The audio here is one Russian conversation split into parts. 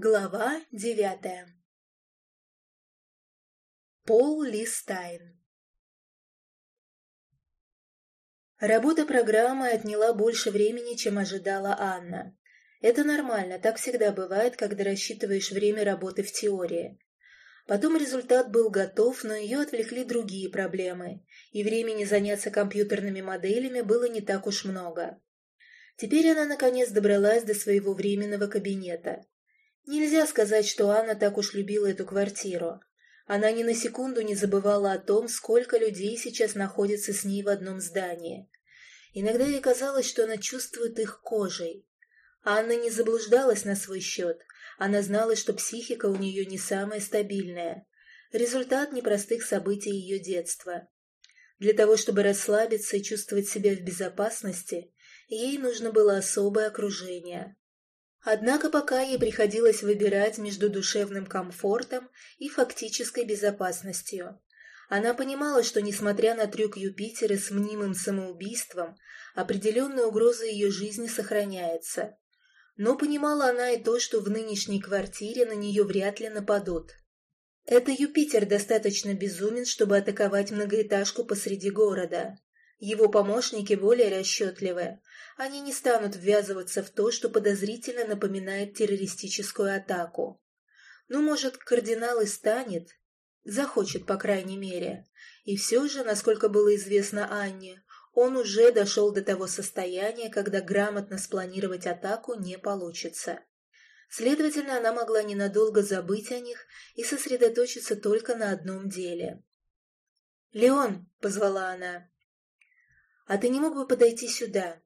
Глава девятая Пол Листайн Работа программы отняла больше времени, чем ожидала Анна. Это нормально, так всегда бывает, когда рассчитываешь время работы в теории. Потом результат был готов, но ее отвлекли другие проблемы, и времени заняться компьютерными моделями было не так уж много. Теперь она наконец добралась до своего временного кабинета. Нельзя сказать, что Анна так уж любила эту квартиру. Она ни на секунду не забывала о том, сколько людей сейчас находится с ней в одном здании. Иногда ей казалось, что она чувствует их кожей. Анна не заблуждалась на свой счет. Она знала, что психика у нее не самая стабильная. Результат непростых событий ее детства. Для того, чтобы расслабиться и чувствовать себя в безопасности, ей нужно было особое окружение. Однако пока ей приходилось выбирать между душевным комфортом и фактической безопасностью. Она понимала, что, несмотря на трюк Юпитера с мнимым самоубийством, определенная угроза ее жизни сохраняется. Но понимала она и то, что в нынешней квартире на нее вряд ли нападут. Это Юпитер достаточно безумен, чтобы атаковать многоэтажку посреди города. Его помощники более расчетливые. Они не станут ввязываться в то, что подозрительно напоминает террористическую атаку. Ну, может, кардинал и станет, захочет, по крайней мере. И все же, насколько было известно Анне, он уже дошел до того состояния, когда грамотно спланировать атаку не получится. Следовательно, она могла ненадолго забыть о них и сосредоточиться только на одном деле. «Леон!» — позвала она. «А ты не мог бы подойти сюда?»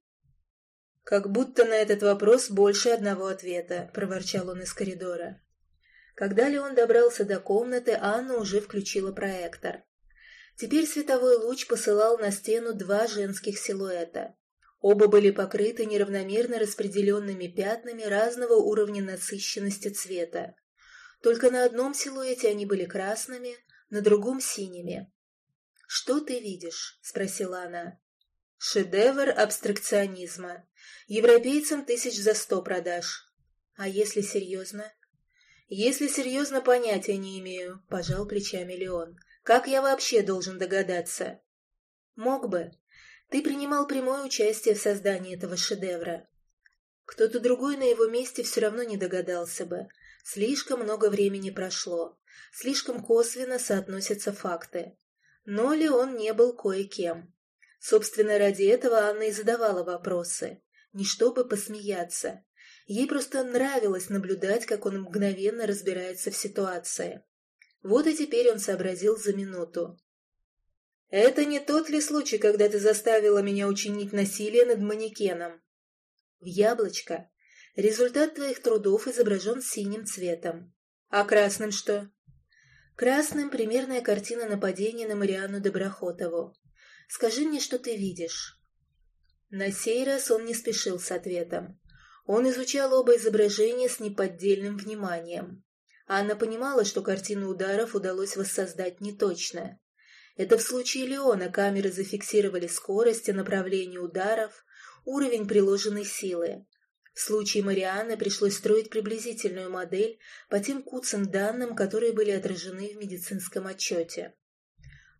«Как будто на этот вопрос больше одного ответа», — проворчал он из коридора. Когда Леон добрался до комнаты, Анна уже включила проектор. Теперь световой луч посылал на стену два женских силуэта. Оба были покрыты неравномерно распределенными пятнами разного уровня насыщенности цвета. Только на одном силуэте они были красными, на другом — синими. «Что ты видишь?» — спросила она. Шедевр абстракционизма. Европейцам тысяч за сто продаж. А если серьезно? Если серьезно, понятия не имею, пожал плечами Леон. Как я вообще должен догадаться? Мог бы. Ты принимал прямое участие в создании этого шедевра. Кто-то другой на его месте все равно не догадался бы. Слишком много времени прошло. Слишком косвенно соотносятся факты. Но Леон не был кое-кем. Собственно, ради этого Анна и задавала вопросы. Не чтобы посмеяться. Ей просто нравилось наблюдать, как он мгновенно разбирается в ситуации. Вот и теперь он сообразил за минуту. «Это не тот ли случай, когда ты заставила меня учинить насилие над манекеном?» «В яблочко. Результат твоих трудов изображен синим цветом. А красным что?» «Красным примерная картина нападения на Марианну Доброхотову. Скажи мне, что ты видишь». На сей раз он не спешил с ответом. Он изучал оба изображения с неподдельным вниманием. Анна понимала, что картину ударов удалось воссоздать неточно. Это в случае Леона камеры зафиксировали скорость и направление ударов, уровень приложенной силы. В случае Марианны пришлось строить приблизительную модель по тем куцам данным, которые были отражены в медицинском отчете.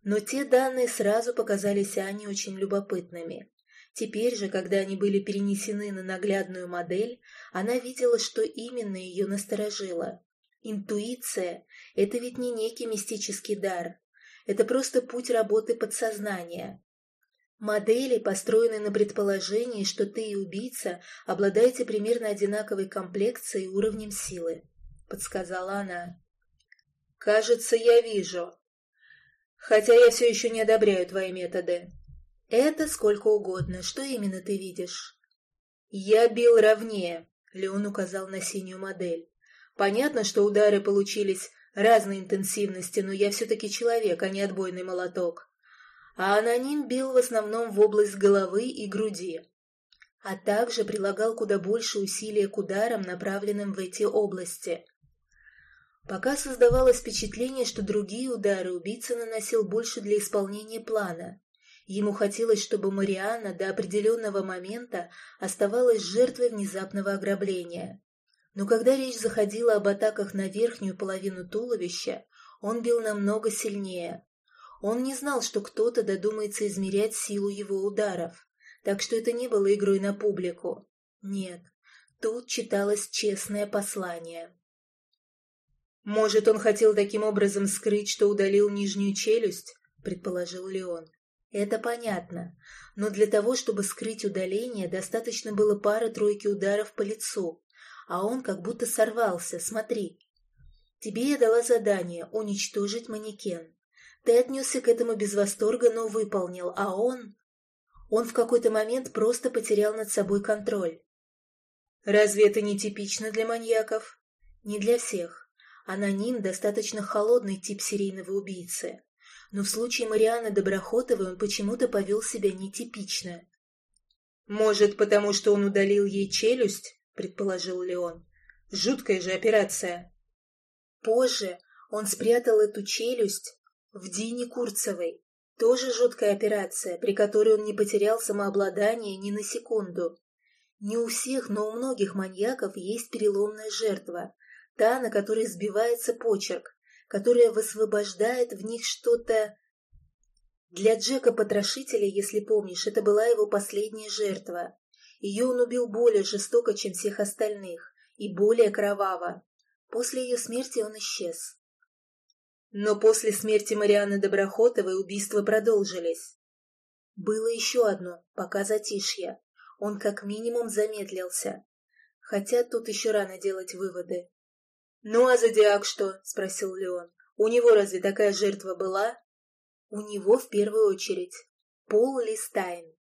Но те данные сразу показались Ане очень любопытными. Теперь же, когда они были перенесены на наглядную модель, она видела, что именно ее насторожило. Интуиция – это ведь не некий мистический дар. Это просто путь работы подсознания. Модели, построенные на предположении, что ты и убийца обладаете примерно одинаковой комплекцией и уровнем силы, — подсказала она. «Кажется, я вижу», Хотя я все еще не одобряю твои методы. Это сколько угодно. Что именно ты видишь? Я бил ровнее, Леон указал на синюю модель. Понятно, что удары получились разной интенсивности, но я все-таки человек, а не отбойный молоток. А аноним бил в основном в область головы и груди, а также прилагал куда больше усилия к ударам, направленным в эти области. Пока создавалось впечатление, что другие удары убийца наносил больше для исполнения плана. Ему хотелось, чтобы Марианна до определенного момента оставалась жертвой внезапного ограбления. Но когда речь заходила об атаках на верхнюю половину туловища, он бил намного сильнее. Он не знал, что кто-то додумается измерять силу его ударов, так что это не было игрой на публику. Нет, тут читалось честное послание. «Может, он хотел таким образом скрыть, что удалил нижнюю челюсть?» — предположил Леон. «Это понятно, но для того, чтобы скрыть удаление, достаточно было пары-тройки ударов по лицу, а он как будто сорвался, смотри. Тебе я дала задание уничтожить манекен. Ты отнесся к этому без восторга, но выполнил, а он... Он в какой-то момент просто потерял над собой контроль. Разве это не типично для маньяков? Не для всех. Аноним – достаточно холодный тип серийного убийцы. Но в случае Марианы Доброхотовой он почему-то повел себя нетипично. «Может, потому что он удалил ей челюсть?» – предположил Леон. «Жуткая же операция». Позже он спрятал эту челюсть в Дине Курцевой. Тоже жуткая операция, при которой он не потерял самообладание ни на секунду. Не у всех, но у многих маньяков есть переломная жертва, та, на которой сбивается почерк, которая высвобождает в них что-то... Для Джека-потрошителя, если помнишь, это была его последняя жертва. Ее он убил более жестоко, чем всех остальных, и более кроваво. После ее смерти он исчез. Но после смерти Марианы Доброхотовой убийства продолжились. Было еще одно, пока затишье. Он как минимум замедлился. Хотя тут еще рано делать выводы. «Ну а Зодиак что?» — спросил Леон. «У него разве такая жертва была?» «У него в первую очередь. Пол Листайн».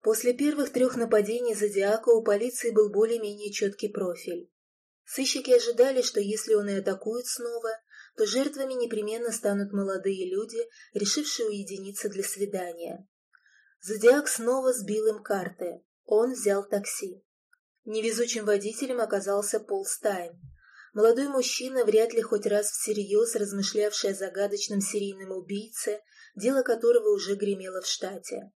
После первых трех нападений Зодиака у полиции был более-менее четкий профиль. Сыщики ожидали, что если он и атакует снова, то жертвами непременно станут молодые люди, решившие уединиться для свидания. Зодиак снова сбил им карты. Он взял такси. Невезучим водителем оказался Пол Стайн. Молодой мужчина, вряд ли хоть раз всерьез размышлявший о загадочном серийном убийце, дело которого уже гремело в штате.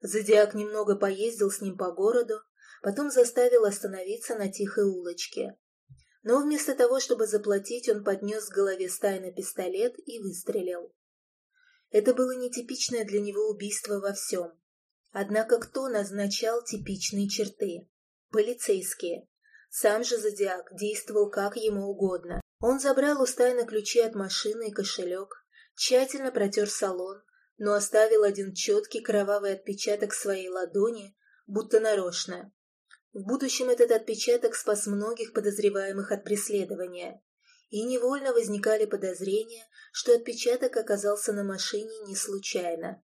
Зодиак немного поездил с ним по городу, потом заставил остановиться на тихой улочке. Но вместо того, чтобы заплатить, он поднес к голове Стайна пистолет и выстрелил. Это было нетипичное для него убийство во всем. Однако кто назначал типичные черты? Полицейские. Сам же Зодиак действовал как ему угодно. Он забрал у Стайна ключи от машины и кошелек, тщательно протер салон, но оставил один четкий кровавый отпечаток своей ладони, будто нарочно. В будущем этот отпечаток спас многих подозреваемых от преследования, и невольно возникали подозрения, что отпечаток оказался на машине не случайно.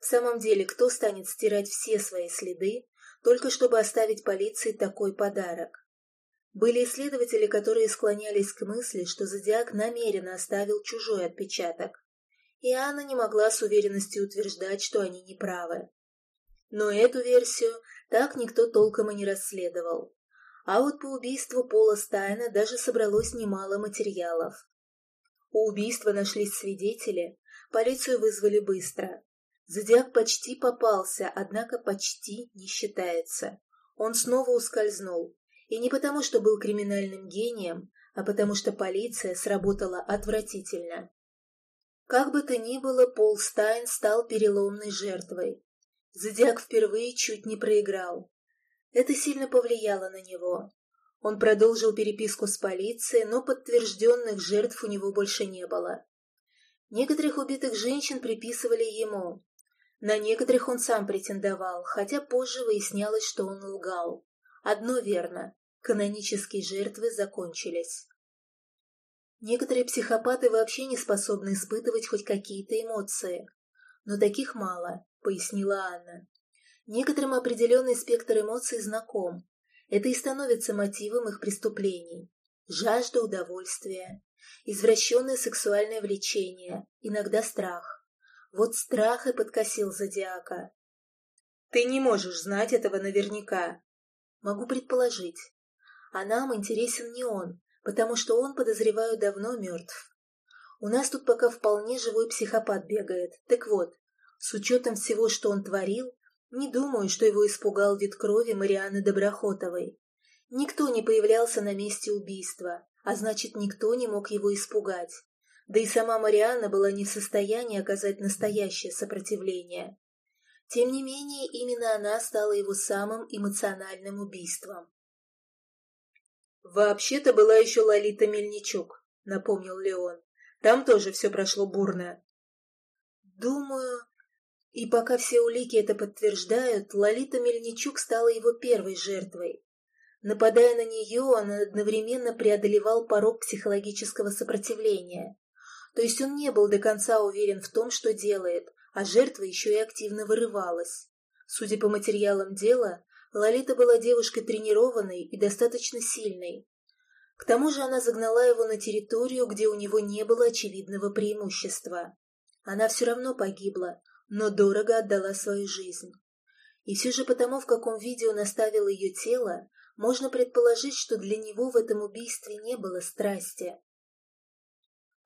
В самом деле, кто станет стирать все свои следы, только чтобы оставить полиции такой подарок? Были исследователи, которые склонялись к мысли, что Зодиак намеренно оставил чужой отпечаток. И Анна не могла с уверенностью утверждать, что они неправы. Но эту версию так никто толком и не расследовал. А вот по убийству Пола Стайна даже собралось немало материалов. У убийства нашлись свидетели, полицию вызвали быстро. Зодиак почти попался, однако почти не считается. Он снова ускользнул, и не потому, что был криминальным гением, а потому что полиция сработала отвратительно. Как бы то ни было, Пол Стайн стал переломной жертвой. Зодиак впервые чуть не проиграл. Это сильно повлияло на него. Он продолжил переписку с полицией, но подтвержденных жертв у него больше не было. Некоторых убитых женщин приписывали ему. На некоторых он сам претендовал, хотя позже выяснялось, что он лгал. Одно верно канонические жертвы закончились. Некоторые психопаты вообще не способны испытывать хоть какие-то эмоции. Но таких мало, пояснила Анна. Некоторым определенный спектр эмоций знаком. Это и становится мотивом их преступлений. Жажда удовольствия, извращенное сексуальное влечение, иногда страх. Вот страх и подкосил зодиака. Ты не можешь знать этого наверняка. Могу предположить а нам интересен не он, потому что он, подозреваю, давно мертв. У нас тут пока вполне живой психопат бегает. Так вот, с учетом всего, что он творил, не думаю, что его испугал вид крови Марианы Доброхотовой. Никто не появлялся на месте убийства, а значит, никто не мог его испугать. Да и сама Марианна была не в состоянии оказать настоящее сопротивление. Тем не менее, именно она стала его самым эмоциональным убийством. «Вообще-то была еще Лолита Мельничук», — напомнил Леон. «Там тоже все прошло бурно». «Думаю...» И пока все улики это подтверждают, Лолита Мельничук стала его первой жертвой. Нападая на нее, он одновременно преодолевал порог психологического сопротивления. То есть он не был до конца уверен в том, что делает, а жертва еще и активно вырывалась. Судя по материалам дела, Лолита была девушкой тренированной и достаточно сильной. К тому же она загнала его на территорию, где у него не было очевидного преимущества. Она все равно погибла, но дорого отдала свою жизнь. И все же потому, в каком виде он оставил ее тело, можно предположить, что для него в этом убийстве не было страсти.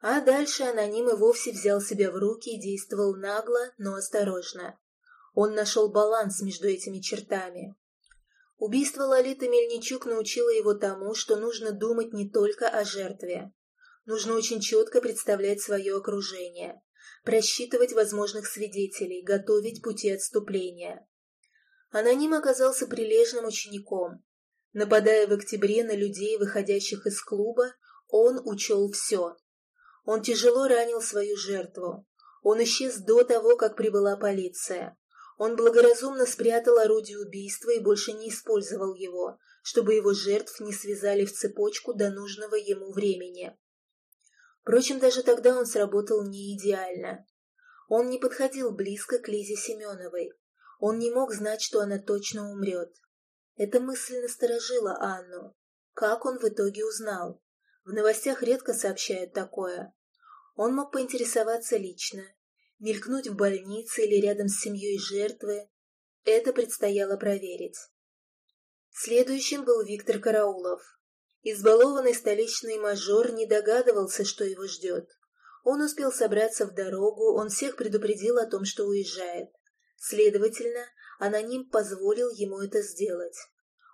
А дальше аноним и вовсе взял себя в руки и действовал нагло, но осторожно. Он нашел баланс между этими чертами. Убийство Лолиты Мельничук научило его тому, что нужно думать не только о жертве. Нужно очень четко представлять свое окружение, просчитывать возможных свидетелей, готовить пути отступления. Аноним оказался прилежным учеником. Нападая в октябре на людей, выходящих из клуба, он учел все. Он тяжело ранил свою жертву. Он исчез до того, как прибыла полиция. Он благоразумно спрятал орудие убийства и больше не использовал его, чтобы его жертв не связали в цепочку до нужного ему времени. Впрочем, даже тогда он сработал не идеально. Он не подходил близко к Лизе Семеновой. Он не мог знать, что она точно умрет. Эта мысль насторожила Анну. Как он в итоге узнал? В новостях редко сообщают такое. Он мог поинтересоваться лично, мелькнуть в больнице или рядом с семьей жертвы. Это предстояло проверить. Следующим был Виктор Караулов. Избалованный столичный мажор не догадывался, что его ждет. Он успел собраться в дорогу, он всех предупредил о том, что уезжает. Следовательно, аноним позволил ему это сделать.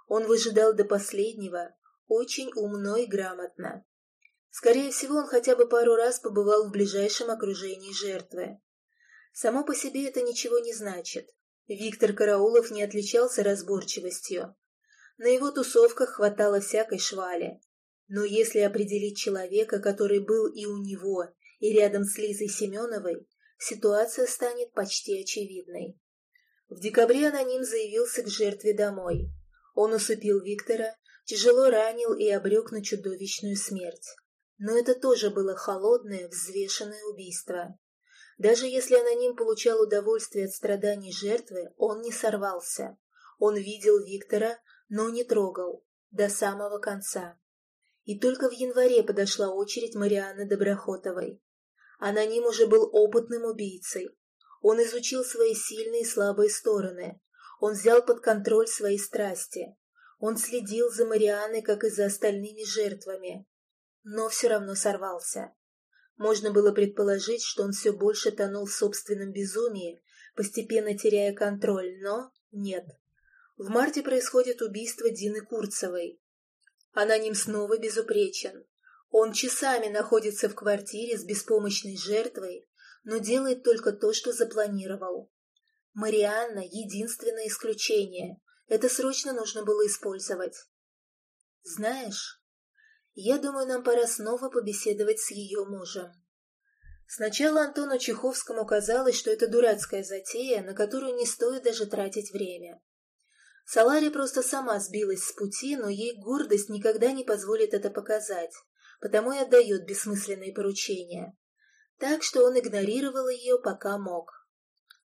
Он выжидал до последнего, очень умно и грамотно. Скорее всего, он хотя бы пару раз побывал в ближайшем окружении жертвы. Само по себе это ничего не значит. Виктор Караулов не отличался разборчивостью. На его тусовках хватало всякой швали. Но если определить человека, который был и у него, и рядом с Лизой Семеновой, ситуация станет почти очевидной. В декабре аноним заявился к жертве домой. Он усыпил Виктора тяжело ранил и обрек на чудовищную смерть. Но это тоже было холодное, взвешенное убийство. Даже если аноним получал удовольствие от страданий жертвы, он не сорвался. Он видел Виктора, но не трогал. До самого конца. И только в январе подошла очередь Марианны Доброхотовой. Аноним уже был опытным убийцей. Он изучил свои сильные и слабые стороны. Он взял под контроль свои страсти. Он следил за Марианой, как и за остальными жертвами, но все равно сорвался. Можно было предположить, что он все больше тонул в собственном безумии, постепенно теряя контроль, но нет. В марте происходит убийство Дины Курцевой. Аноним снова безупречен. Он часами находится в квартире с беспомощной жертвой, но делает только то, что запланировал. Марианна — единственное исключение, это срочно нужно было использовать. Знаешь, я думаю, нам пора снова побеседовать с ее мужем. Сначала Антону Чеховскому казалось, что это дурацкая затея, на которую не стоит даже тратить время. Салари просто сама сбилась с пути, но ей гордость никогда не позволит это показать, потому и отдает бессмысленные поручения. Так что он игнорировал ее, пока мог.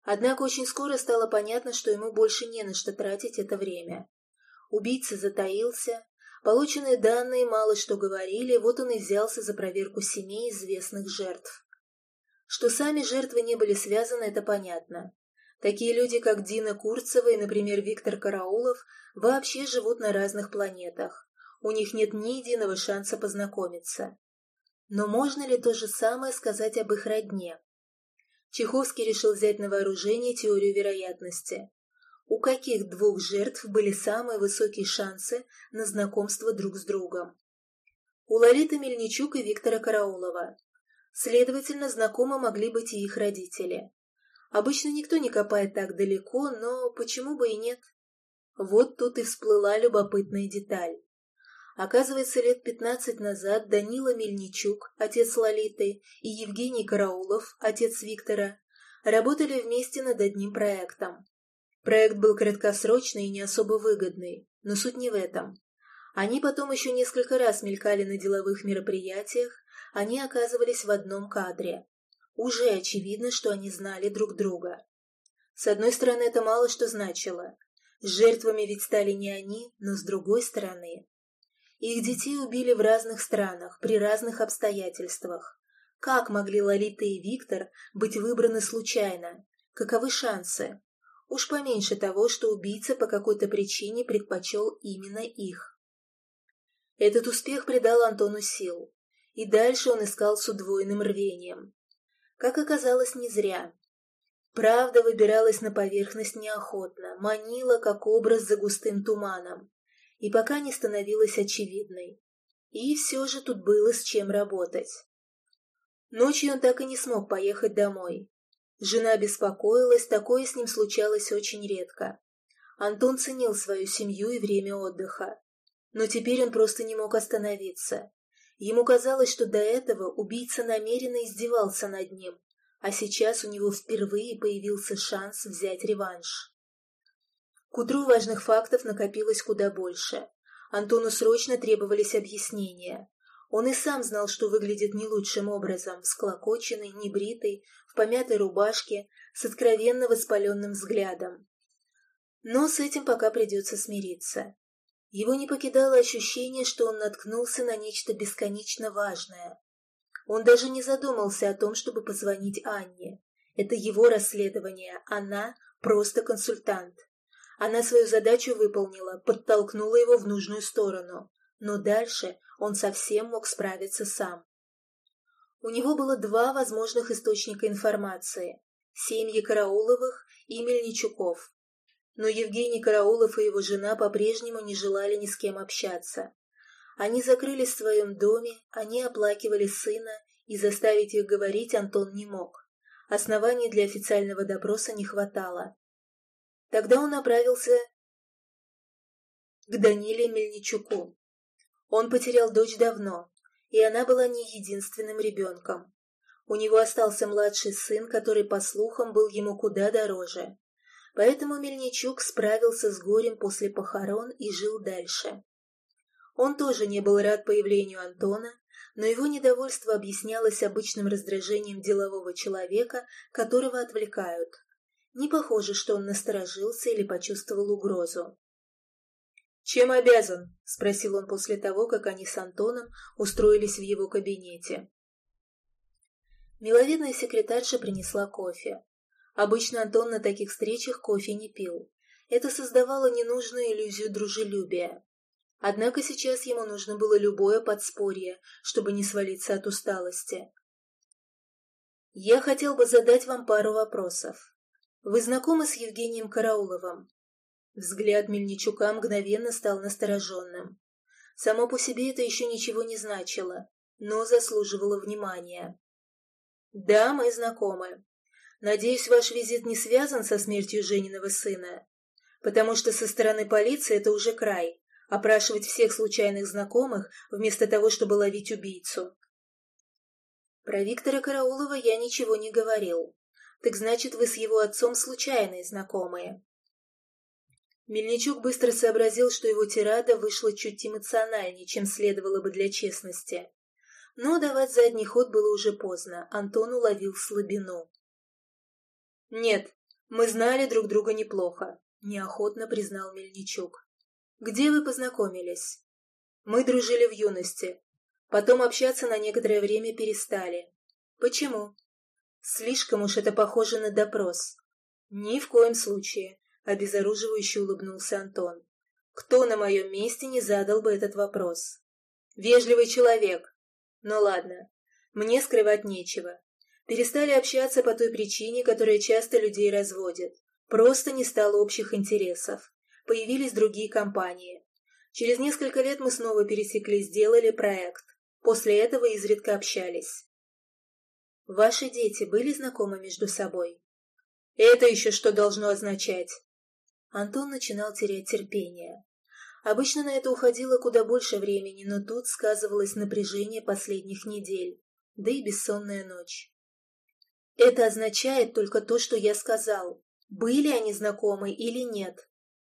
Однако очень скоро стало понятно, что ему больше не на что тратить это время. Убийца затаился, полученные данные мало что говорили, вот он и взялся за проверку семей известных жертв. Что сами жертвы не были связаны, это понятно. Такие люди, как Дина Курцева и, например, Виктор Караулов, вообще живут на разных планетах. У них нет ни единого шанса познакомиться. Но можно ли то же самое сказать об их родне? Чеховский решил взять на вооружение теорию вероятности. У каких двух жертв были самые высокие шансы на знакомство друг с другом. У Лолиты Мельничук и Виктора Караулова. Следовательно, знакомы могли быть и их родители. Обычно никто не копает так далеко, но почему бы и нет? Вот тут и всплыла любопытная деталь. Оказывается, лет пятнадцать назад Данила Мельничук, отец Лолиты, и Евгений Караулов, отец Виктора, работали вместе над одним проектом. Проект был краткосрочный и не особо выгодный, но суть не в этом. Они потом еще несколько раз мелькали на деловых мероприятиях, они оказывались в одном кадре. Уже очевидно, что они знали друг друга. С одной стороны, это мало что значило. Жертвами ведь стали не они, но с другой стороны. Их детей убили в разных странах, при разных обстоятельствах. Как могли Лолита и Виктор быть выбраны случайно? Каковы шансы? Уж поменьше того, что убийца по какой-то причине предпочел именно их. Этот успех придал Антону сил, и дальше он искал с удвоенным рвением. Как оказалось, не зря. Правда выбиралась на поверхность неохотно, манила, как образ за густым туманом, и пока не становилась очевидной. И все же тут было с чем работать. Ночью он так и не смог поехать домой, Жена беспокоилась, такое с ним случалось очень редко. Антон ценил свою семью и время отдыха. Но теперь он просто не мог остановиться. Ему казалось, что до этого убийца намеренно издевался над ним, а сейчас у него впервые появился шанс взять реванш. К утру важных фактов накопилось куда больше. Антону срочно требовались объяснения. Он и сам знал, что выглядит не лучшим образом, всклокоченный, небритый, в помятой рубашке, с откровенно воспаленным взглядом. Но с этим пока придется смириться. Его не покидало ощущение, что он наткнулся на нечто бесконечно важное. Он даже не задумался о том, чтобы позвонить Анне. Это его расследование, она просто консультант. Она свою задачу выполнила, подтолкнула его в нужную сторону. Но дальше он совсем мог справиться сам. У него было два возможных источника информации – семьи Карауловых и Мельничуков. Но Евгений Караулов и его жена по-прежнему не желали ни с кем общаться. Они закрылись в своем доме, они оплакивали сына, и заставить их говорить Антон не мог. Оснований для официального допроса не хватало. Тогда он направился к Даниле Мельничуку. Он потерял дочь давно, и она была не единственным ребенком. У него остался младший сын, который, по слухам, был ему куда дороже. Поэтому Мельничук справился с горем после похорон и жил дальше. Он тоже не был рад появлению Антона, но его недовольство объяснялось обычным раздражением делового человека, которого отвлекают. Не похоже, что он насторожился или почувствовал угрозу. «Чем обязан?» — спросил он после того, как они с Антоном устроились в его кабинете. Миловидная секретарша принесла кофе. Обычно Антон на таких встречах кофе не пил. Это создавало ненужную иллюзию дружелюбия. Однако сейчас ему нужно было любое подспорье, чтобы не свалиться от усталости. «Я хотел бы задать вам пару вопросов. Вы знакомы с Евгением Карауловым?» Взгляд Мельничука мгновенно стал настороженным. Само по себе это еще ничего не значило, но заслуживало внимания. «Да, мы знакомы. Надеюсь, ваш визит не связан со смертью Жениного сына, потому что со стороны полиции это уже край — опрашивать всех случайных знакомых вместо того, чтобы ловить убийцу». «Про Виктора Караулова я ничего не говорил. Так значит, вы с его отцом случайные знакомые?» Мельничук быстро сообразил, что его тирада вышла чуть эмоциональнее, чем следовало бы для честности. Но давать задний ход было уже поздно, Антон уловил слабину. «Нет, мы знали друг друга неплохо», — неохотно признал Мельничук. «Где вы познакомились?» «Мы дружили в юности. Потом общаться на некоторое время перестали. Почему?» «Слишком уж это похоже на допрос». «Ни в коем случае. — обезоруживающе улыбнулся Антон. «Кто на моем месте не задал бы этот вопрос?» «Вежливый человек. Ну ладно, мне скрывать нечего. Перестали общаться по той причине, которая часто людей разводит. Просто не стало общих интересов. Появились другие компании. Через несколько лет мы снова пересеклись, сделали проект. После этого изредка общались. Ваши дети были знакомы между собой? Это еще что должно означать? Антон начинал терять терпение. Обычно на это уходило куда больше времени, но тут сказывалось напряжение последних недель, да и бессонная ночь. Это означает только то, что я сказал. Были они знакомы или нет?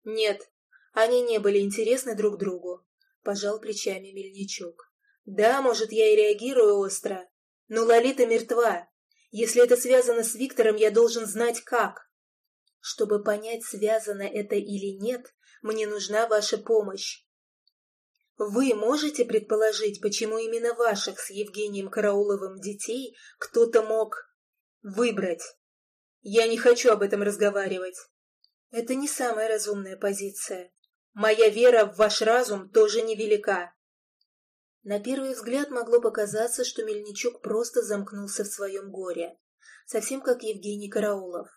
Нет, они не были интересны друг другу, пожал плечами Мельничук. Да, может, я и реагирую остро, но Лолита мертва. Если это связано с Виктором, я должен знать как. Чтобы понять, связано это или нет, мне нужна ваша помощь. Вы можете предположить, почему именно ваших с Евгением Карауловым детей кто-то мог выбрать? Я не хочу об этом разговаривать. Это не самая разумная позиция. Моя вера в ваш разум тоже невелика. На первый взгляд могло показаться, что Мельничук просто замкнулся в своем горе, совсем как Евгений Караулов.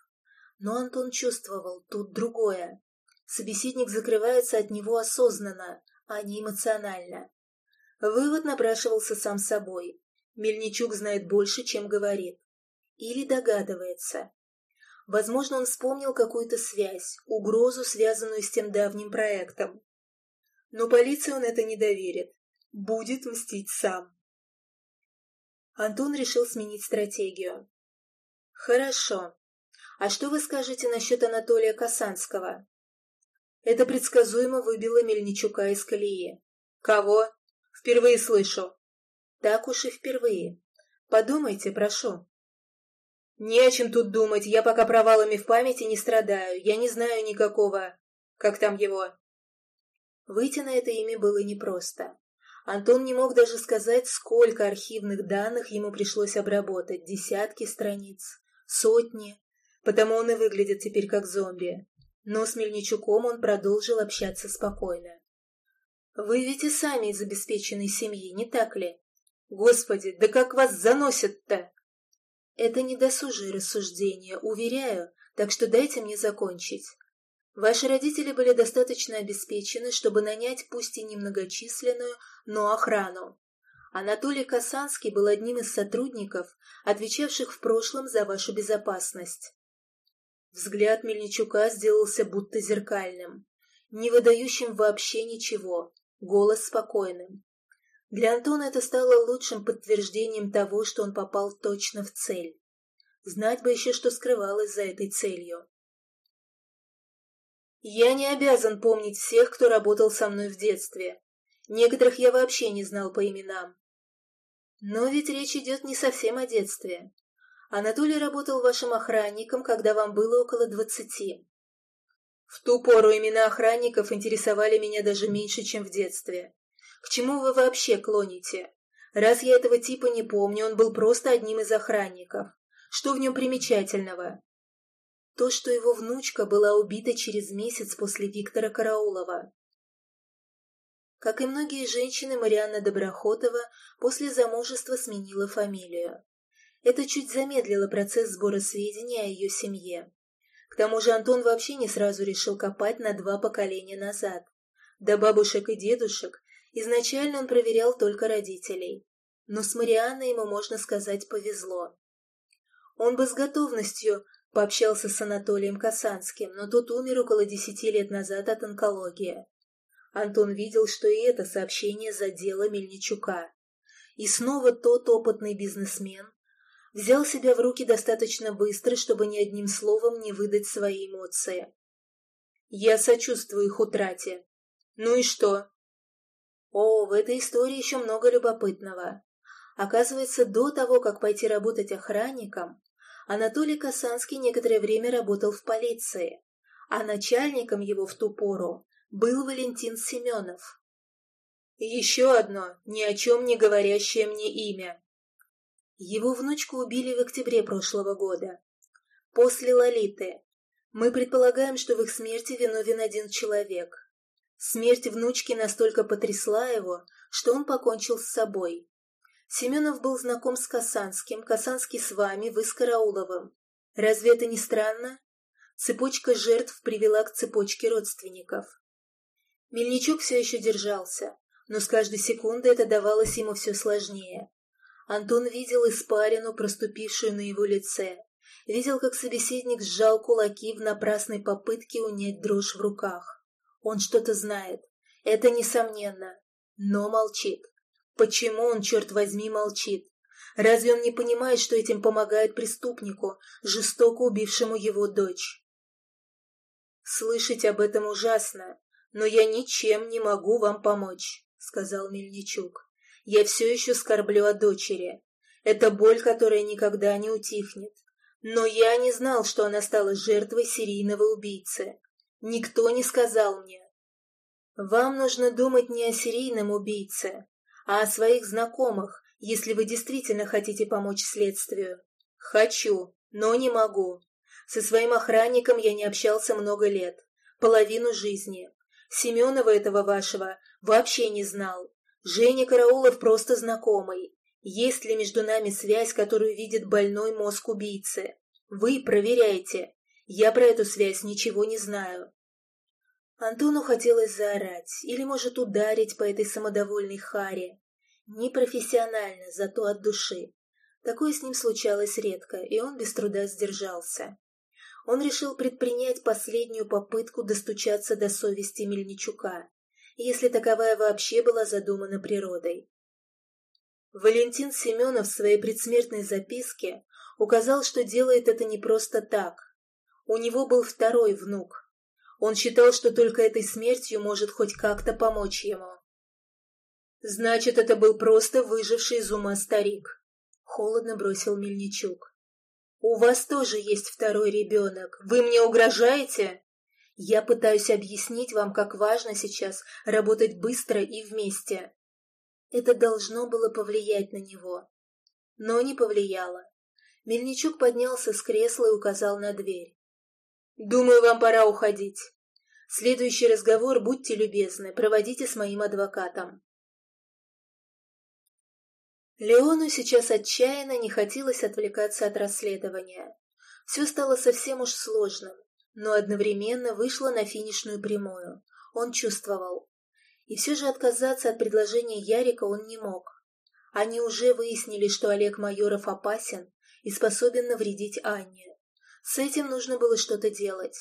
Но Антон чувствовал тут другое. Собеседник закрывается от него осознанно, а не эмоционально. Вывод напрашивался сам собой. Мельничук знает больше, чем говорит. Или догадывается. Возможно, он вспомнил какую-то связь, угрозу, связанную с тем давним проектом. Но полиции он это не доверит. Будет мстить сам. Антон решил сменить стратегию. Хорошо. А что вы скажете насчет Анатолия Касанского? Это предсказуемо выбило Мельничука из колеи. Кого? Впервые слышу. Так уж и впервые. Подумайте, прошу. Не о чем тут думать, я пока провалами в памяти не страдаю, я не знаю никакого... Как там его? Выйти на это имя было непросто. Антон не мог даже сказать, сколько архивных данных ему пришлось обработать, десятки страниц, сотни, потому он и выглядит теперь как зомби. Но с Мельничуком он продолжил общаться спокойно. «Вы ведь и сами из обеспеченной семьи, не так ли? Господи, да как вас заносят-то!» «Это не досужие рассуждения, уверяю, так что дайте мне закончить. Ваши родители были достаточно обеспечены, чтобы нанять пусть и немногочисленную, но охрану. Анатолий Касанский был одним из сотрудников, отвечавших в прошлом за вашу безопасность. Взгляд Мельничука сделался будто зеркальным, не выдающим вообще ничего, голос спокойным. Для Антона это стало лучшим подтверждением того, что он попал точно в цель. Знать бы еще, что скрывалось за этой целью. Я не обязан помнить всех, кто работал со мной в детстве. Некоторых я вообще не знал по именам. Но ведь речь идет не совсем о детстве. Анатолий работал вашим охранником, когда вам было около двадцати. В ту пору имена охранников интересовали меня даже меньше, чем в детстве. К чему вы вообще клоните? Раз я этого типа не помню, он был просто одним из охранников. Что в нем примечательного? То, что его внучка была убита через месяц после Виктора Караулова. Как и многие женщины, Марианна Доброхотова после замужества сменила фамилию. Это чуть замедлило процесс сбора сведений о ее семье. К тому же Антон вообще не сразу решил копать на два поколения назад. До бабушек и дедушек изначально он проверял только родителей. Но с Марианной ему, можно сказать, повезло. Он бы с готовностью пообщался с Анатолием Касанским, но тот умер около десяти лет назад от онкологии. Антон видел, что и это сообщение задело Мельничука. И снова тот опытный бизнесмен, взял себя в руки достаточно быстро, чтобы ни одним словом не выдать свои эмоции. «Я сочувствую их утрате. Ну и что?» О, в этой истории еще много любопытного. Оказывается, до того, как пойти работать охранником, Анатолий Касанский некоторое время работал в полиции, а начальником его в ту пору был Валентин Семенов. Еще одно, ни о чем не говорящее мне имя. Его внучку убили в октябре прошлого года. После Лолиты. Мы предполагаем, что в их смерти виновен один человек. Смерть внучки настолько потрясла его, что он покончил с собой. Семенов был знаком с Касанским, Касанский с вами, вы с Карауловым. Разве это не странно? Цепочка жертв привела к цепочке родственников. Мельничук все еще держался, но с каждой секундой это давалось ему все сложнее. Антон видел испарину, проступившую на его лице, видел, как собеседник сжал кулаки в напрасной попытке унять дрожь в руках. Он что-то знает, это несомненно, но молчит. Почему он, черт возьми, молчит? Разве он не понимает, что этим помогает преступнику, жестоко убившему его дочь? «Слышать об этом ужасно, но я ничем не могу вам помочь», — сказал Мельничук. «Я все еще скорблю о дочери. Это боль, которая никогда не утихнет. Но я не знал, что она стала жертвой серийного убийцы. Никто не сказал мне. Вам нужно думать не о серийном убийце, а о своих знакомых, если вы действительно хотите помочь следствию. Хочу, но не могу. Со своим охранником я не общался много лет, половину жизни. Семенова этого вашего вообще не знал. Женя Караулов просто знакомый. Есть ли между нами связь, которую видит больной мозг убийцы? Вы проверяйте. Я про эту связь ничего не знаю. Антону хотелось заорать или, может, ударить по этой самодовольной харе. Непрофессионально, зато от души. Такое с ним случалось редко, и он без труда сдержался. Он решил предпринять последнюю попытку достучаться до совести Мельничука, если таковая вообще была задумана природой. Валентин Семенов в своей предсмертной записке указал, что делает это не просто так. У него был второй внук. Он считал, что только этой смертью может хоть как-то помочь ему. Значит, это был просто выживший из ума старик. Холодно бросил Мельничук. У вас тоже есть второй ребенок. Вы мне угрожаете? Я пытаюсь объяснить вам, как важно сейчас работать быстро и вместе. Это должно было повлиять на него. Но не повлияло. Мельничук поднялся с кресла и указал на дверь. «Думаю, вам пора уходить. Следующий разговор, будьте любезны, проводите с моим адвокатом». Леону сейчас отчаянно не хотелось отвлекаться от расследования. Все стало совсем уж сложным, но одновременно вышло на финишную прямую. Он чувствовал. И все же отказаться от предложения Ярика он не мог. Они уже выяснили, что Олег Майоров опасен и способен навредить Анне. С этим нужно было что-то делать.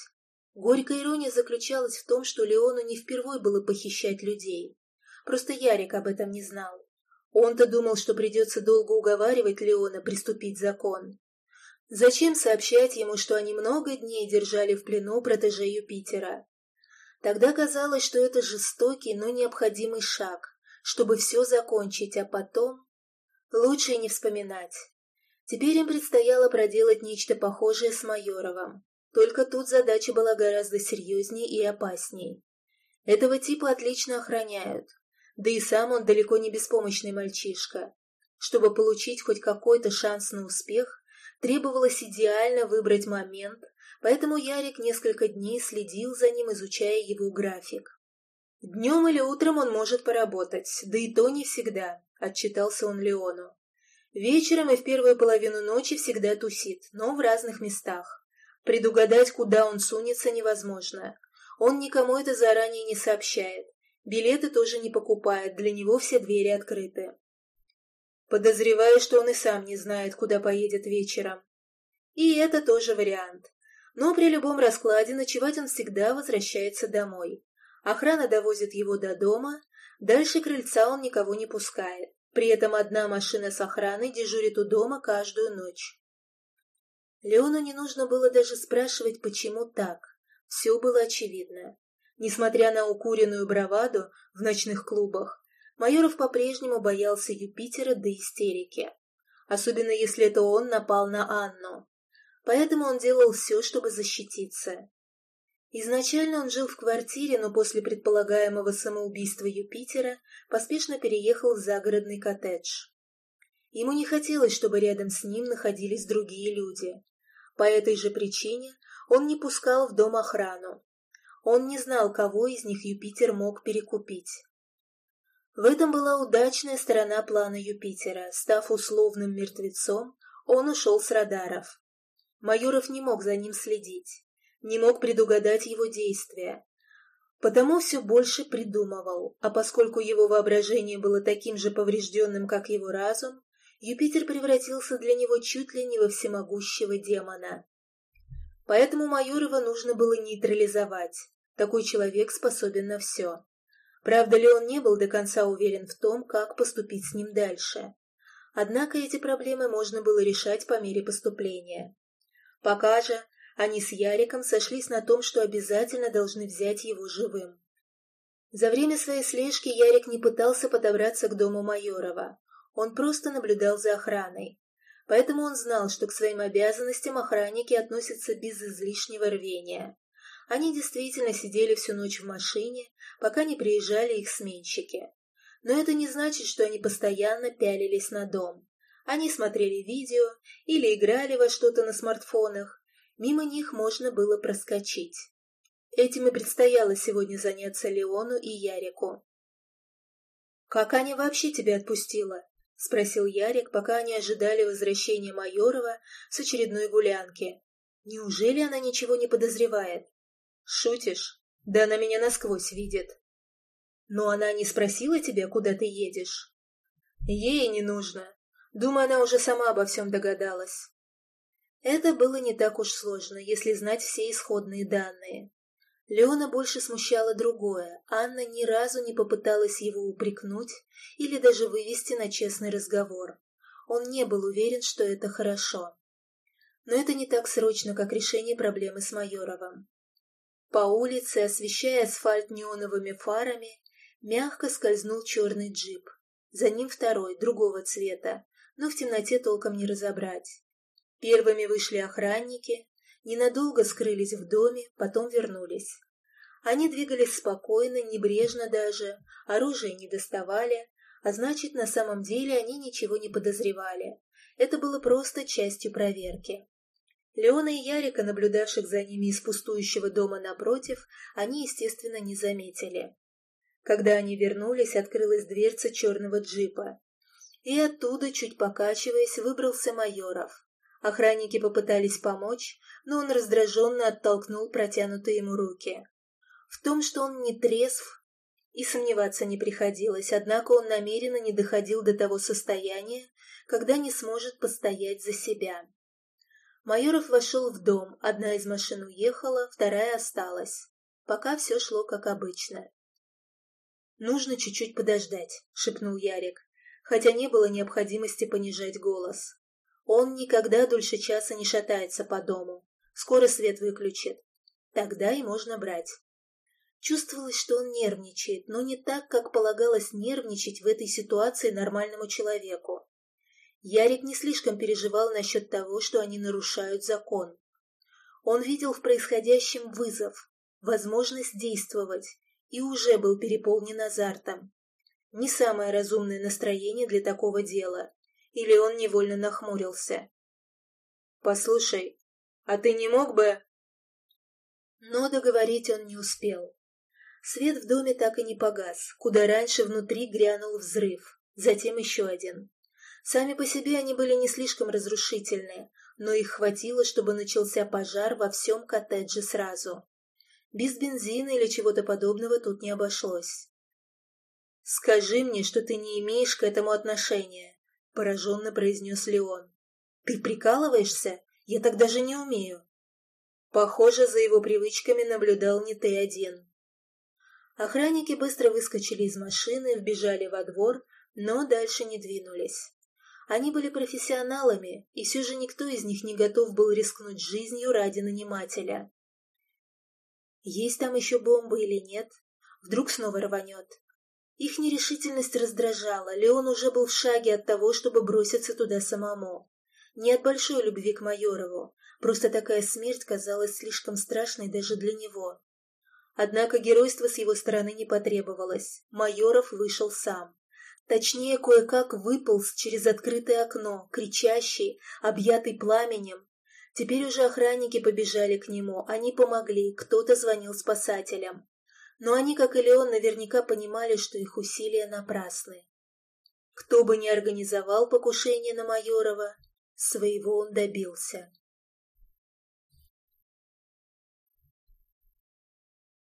Горькая ирония заключалась в том, что Леону не впервой было похищать людей. Просто Ярик об этом не знал. Он-то думал, что придется долго уговаривать Леона приступить закон. Зачем сообщать ему, что они много дней держали в плену протеже Юпитера? Тогда казалось, что это жестокий, но необходимый шаг, чтобы все закончить, а потом... Лучше не вспоминать. Теперь им предстояло проделать нечто похожее с Майоровым. Только тут задача была гораздо серьезнее и опасней. Этого типа отлично охраняют, да и сам он далеко не беспомощный мальчишка. Чтобы получить хоть какой-то шанс на успех, требовалось идеально выбрать момент, поэтому Ярик несколько дней следил за ним, изучая его график. «Днем или утром он может поработать, да и то не всегда», — отчитался он Леону. «Вечером и в первую половину ночи всегда тусит, но в разных местах. Предугадать, куда он сунется, невозможно. Он никому это заранее не сообщает. Билеты тоже не покупает, для него все двери открыты. Подозреваю, что он и сам не знает, куда поедет вечером. И это тоже вариант. Но при любом раскладе ночевать он всегда возвращается домой. Охрана довозит его до дома, дальше крыльца он никого не пускает. При этом одна машина с охраной дежурит у дома каждую ночь. Леону не нужно было даже спрашивать, почему так. Все было очевидно. Несмотря на укуренную браваду в ночных клубах, Майоров по-прежнему боялся Юпитера до истерики. Особенно если это он напал на Анну. Поэтому он делал все, чтобы защититься. Изначально он жил в квартире, но после предполагаемого самоубийства Юпитера поспешно переехал в загородный коттедж. Ему не хотелось, чтобы рядом с ним находились другие люди. По этой же причине он не пускал в дом охрану, он не знал, кого из них Юпитер мог перекупить. В этом была удачная сторона плана Юпитера. Став условным мертвецом, он ушел с радаров. Майоров не мог за ним следить. не мог предугадать его действия. Потому все больше придумывал, а поскольку его воображение было таким же поврежденным, как его разум, Юпитер превратился для него чуть ли не во всемогущего демона. Поэтому Майорова нужно было нейтрализовать. Такой человек способен на все. Правда ли он не был до конца уверен в том, как поступить с ним дальше. Однако эти проблемы можно было решать по мере поступления. Пока же они с Яриком сошлись на том, что обязательно должны взять его живым. За время своей слежки Ярик не пытался подобраться к дому Майорова. Он просто наблюдал за охраной. Поэтому он знал, что к своим обязанностям охранники относятся без излишнего рвения. Они действительно сидели всю ночь в машине, пока не приезжали их сменщики. Но это не значит, что они постоянно пялились на дом. Они смотрели видео или играли во что-то на смартфонах. Мимо них можно было проскочить. Этим и предстояло сегодня заняться Леону и Ярику. «Как Аня вообще тебя отпустила?» — спросил Ярик, пока они ожидали возвращения Майорова с очередной гулянки. «Неужели она ничего не подозревает?» «Шутишь? Да она меня насквозь видит». «Но она не спросила тебя, куда ты едешь?» «Ей не нужно. Думаю, она уже сама обо всем догадалась». Это было не так уж сложно, если знать все исходные данные. Леона больше смущало другое. Анна ни разу не попыталась его упрекнуть или даже вывести на честный разговор. Он не был уверен, что это хорошо. Но это не так срочно, как решение проблемы с Майоровым. По улице, освещая асфальт неоновыми фарами, мягко скользнул черный джип. За ним второй, другого цвета, но в темноте толком не разобрать. Первыми вышли охранники, Ненадолго скрылись в доме, потом вернулись. Они двигались спокойно, небрежно даже, оружие не доставали, а значит, на самом деле они ничего не подозревали. Это было просто частью проверки. Леона и Ярика, наблюдавших за ними из пустующего дома напротив, они, естественно, не заметили. Когда они вернулись, открылась дверца черного джипа. И оттуда, чуть покачиваясь, выбрался Майоров. Охранники попытались помочь, но он раздраженно оттолкнул протянутые ему руки. В том, что он не трезв, и сомневаться не приходилось, однако он намеренно не доходил до того состояния, когда не сможет постоять за себя. Майоров вошел в дом, одна из машин уехала, вторая осталась. Пока все шло как обычно. «Нужно чуть-чуть подождать», — шепнул Ярик, хотя не было необходимости понижать голос. Он никогда дольше часа не шатается по дому. Скоро свет выключит. Тогда и можно брать. Чувствовалось, что он нервничает, но не так, как полагалось нервничать в этой ситуации нормальному человеку. Ярик не слишком переживал насчет того, что они нарушают закон. Он видел в происходящем вызов, возможность действовать, и уже был переполнен азартом. Не самое разумное настроение для такого дела или он невольно нахмурился. «Послушай, а ты не мог бы...» Но договорить он не успел. Свет в доме так и не погас, куда раньше внутри грянул взрыв, затем еще один. Сами по себе они были не слишком разрушительные, но их хватило, чтобы начался пожар во всем коттедже сразу. Без бензина или чего-то подобного тут не обошлось. «Скажи мне, что ты не имеешь к этому отношения», пораженно произнес Леон. «Ты прикалываешься? Я так даже не умею». Похоже, за его привычками наблюдал не ты один. Охранники быстро выскочили из машины, вбежали во двор, но дальше не двинулись. Они были профессионалами, и все же никто из них не готов был рискнуть жизнью ради нанимателя. Есть там еще бомбы или нет? Вдруг снова рванет? Их нерешительность раздражала, Леон уже был в шаге от того, чтобы броситься туда самому. Не от большой любви к Майорову, просто такая смерть казалась слишком страшной даже для него. Однако геройства с его стороны не потребовалось. Майоров вышел сам. Точнее, кое-как выполз через открытое окно, кричащий, объятый пламенем. Теперь уже охранники побежали к нему, они помогли, кто-то звонил спасателям но они, как и Леон, наверняка понимали, что их усилия напрасны. Кто бы ни организовал покушение на Майорова, своего он добился.